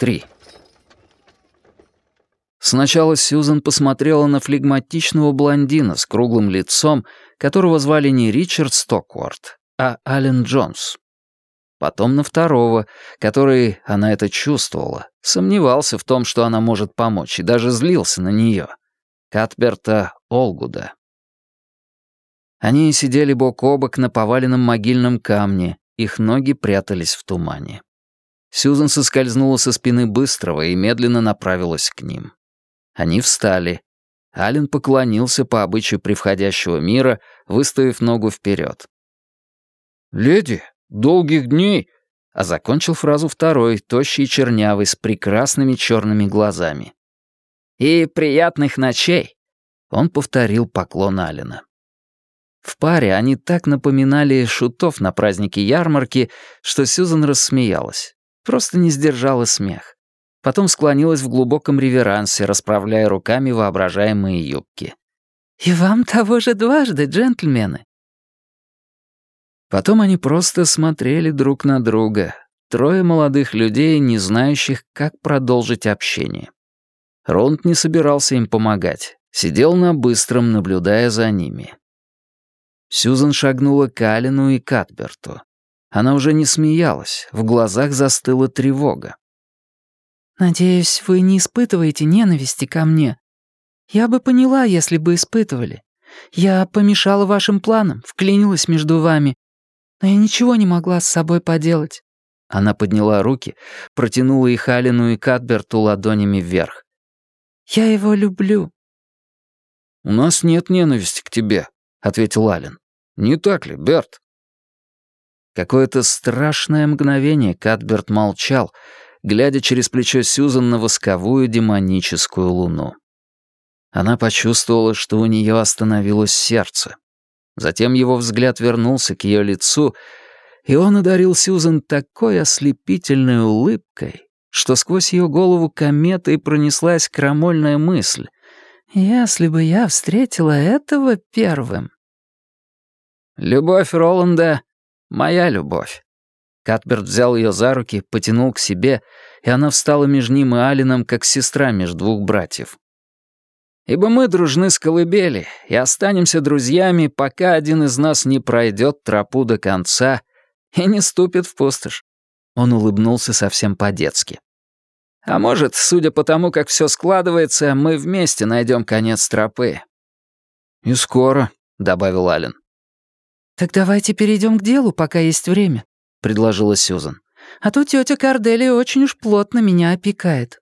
3. Сначала Сьюзан посмотрела на флегматичного блондина с круглым лицом, которого звали не Ричард Стокворт, а Ален Джонс. Потом на второго, который, она это чувствовала, сомневался в том, что она может помочь, и даже злился на нее. Катберта Олгуда. Они сидели бок о бок на поваленном могильном камне, их ноги прятались в тумане. Сьюзан соскользнула со спины Быстрого и медленно направилась к ним. Они встали. Ален поклонился по обычаю превходящего мира, выставив ногу вперед. «Леди, долгих дней!» А закончил фразу второй, тощий и чернявый, с прекрасными черными глазами. «И приятных ночей!» Он повторил поклон Алина. В паре они так напоминали шутов на празднике ярмарки, что Сьюзан рассмеялась. Просто не сдержала смех. Потом склонилась в глубоком реверансе, расправляя руками воображаемые юбки. «И вам того же дважды, джентльмены!» Потом они просто смотрели друг на друга. Трое молодых людей, не знающих, как продолжить общение. Ронд не собирался им помогать. Сидел на быстром, наблюдая за ними. Сьюзан шагнула к Алину и Катберту. Она уже не смеялась, в глазах застыла тревога. «Надеюсь, вы не испытываете ненависти ко мне. Я бы поняла, если бы испытывали. Я помешала вашим планам, вклинилась между вами. Но я ничего не могла с собой поделать». Она подняла руки, протянула их Алину и Катберту ладонями вверх. «Я его люблю». «У нас нет ненависти к тебе», — ответил Ален. «Не так ли, Берт?» Какое-то страшное мгновение Катберт молчал, глядя через плечо Сьюзан на восковую демоническую луну. Она почувствовала, что у нее остановилось сердце. Затем его взгляд вернулся к ее лицу, и он одарил Сьюзан такой ослепительной улыбкой, что сквозь ее голову кометой пронеслась крамольная мысль. «Если бы я встретила этого первым...» «Любовь Роланда — моя любовь. Катберт взял ее за руки, потянул к себе, и она встала между ним и Алином, как сестра между двух братьев. «Ибо мы дружны с колыбели и останемся друзьями, пока один из нас не пройдет тропу до конца и не ступит в пустошь». Он улыбнулся совсем по-детски. «А может, судя по тому, как все складывается, мы вместе найдем конец тропы». «И скоро», — добавил Ален. «Так давайте перейдем к делу, пока есть время», — предложила Сьюзан. «А то тетя Корделия очень уж плотно меня опекает».